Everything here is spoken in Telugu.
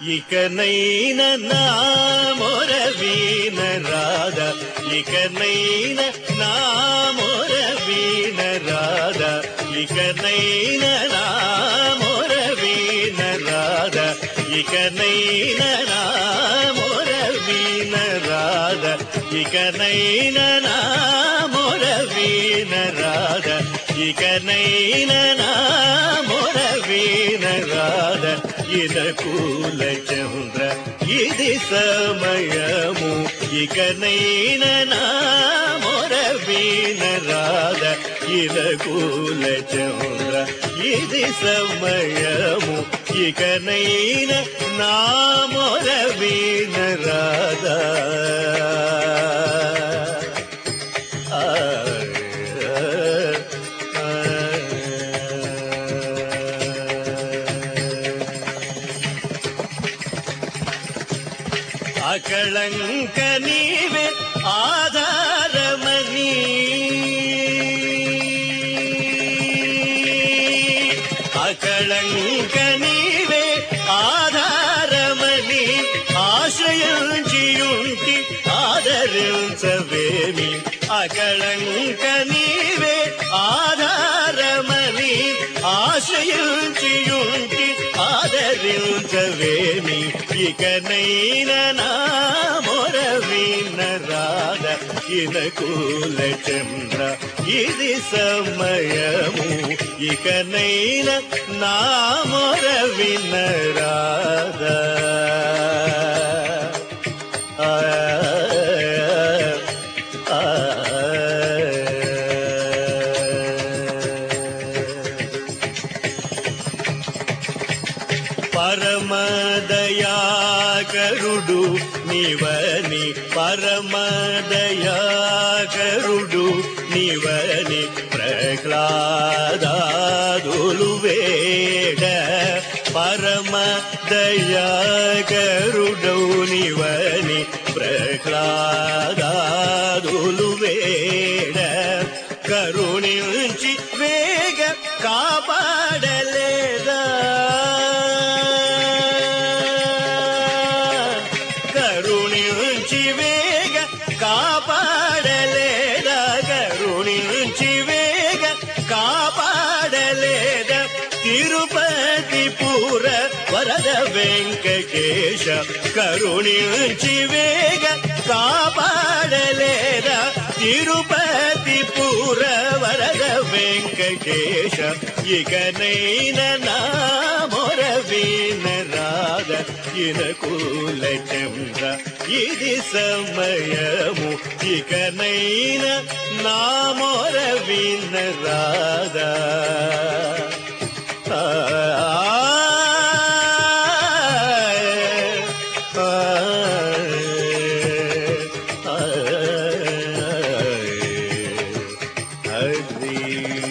ఇకనైన నా మొరవీన రాధ ఇకనైన నా మొరవీన రాధ ఇకనైన నా మొరవీన రాధ ఇకనైన నా మొరవీన రాధ ఇకనైన నా మొరవీన రాధ ఇకనైన నా ఇదకూల చంద్ర ఇది సమయము. ఇకనైన నా మొర రాధ ఇదకూల చంద్ర ఇది సమయము. ఇకనైన నా మొర రాధ. ఆ, ಆಕಳಂಕ ನೀವೇ ಆಧಾರಮನಿ ಆಕಳಂಕ ನೀವೇ ಆಧಾರಮನಿ ಆಶ್ರಯಿಂಚಿಯುಂಟಿ ಆದರಿಂಚವೇಮಿ ಅಕಳಂಕ ನೀವೇ ಆಧಾರಮನಿ ಆಶ್ರಯಿಂಚಿಯುಂಟಿ ఆదరించవేమి ఇకనైన నా మొరవిన రాధ ఇనకూల చంద్ర. ఇది సమయము. ఇకనైన నా మొర విన రాధ ఆ, పరమదయాకరుడు నివని పరమదయాకరుడు నివని ప్రహ్లాదాదులు వేడ పరమదయాకరుడు నివని ప్రహ్లాదాదులు వేడ కరుణించి వేగ కాపాడలేదా ಕಾಪಾಡಲೇದ ಕರುಣಿಂಚಿವೇಗ ಕಾಪಾಡಲೇದ ತಿರುಪತಿ ಪೂರ ವರದ ವೆಂಕಟೇಶ ಕರುಣಿಂಚಿವೇಗ ಕಾಪಾಡಲೇದ ತಿರುಪತಿ ಪೂರ శేష ఇకనైనా నా మొరవీన రాగ ఇనకూల చంద్ర ఇది సమయము ఇకనైన నా మొరవీన రాగా Hare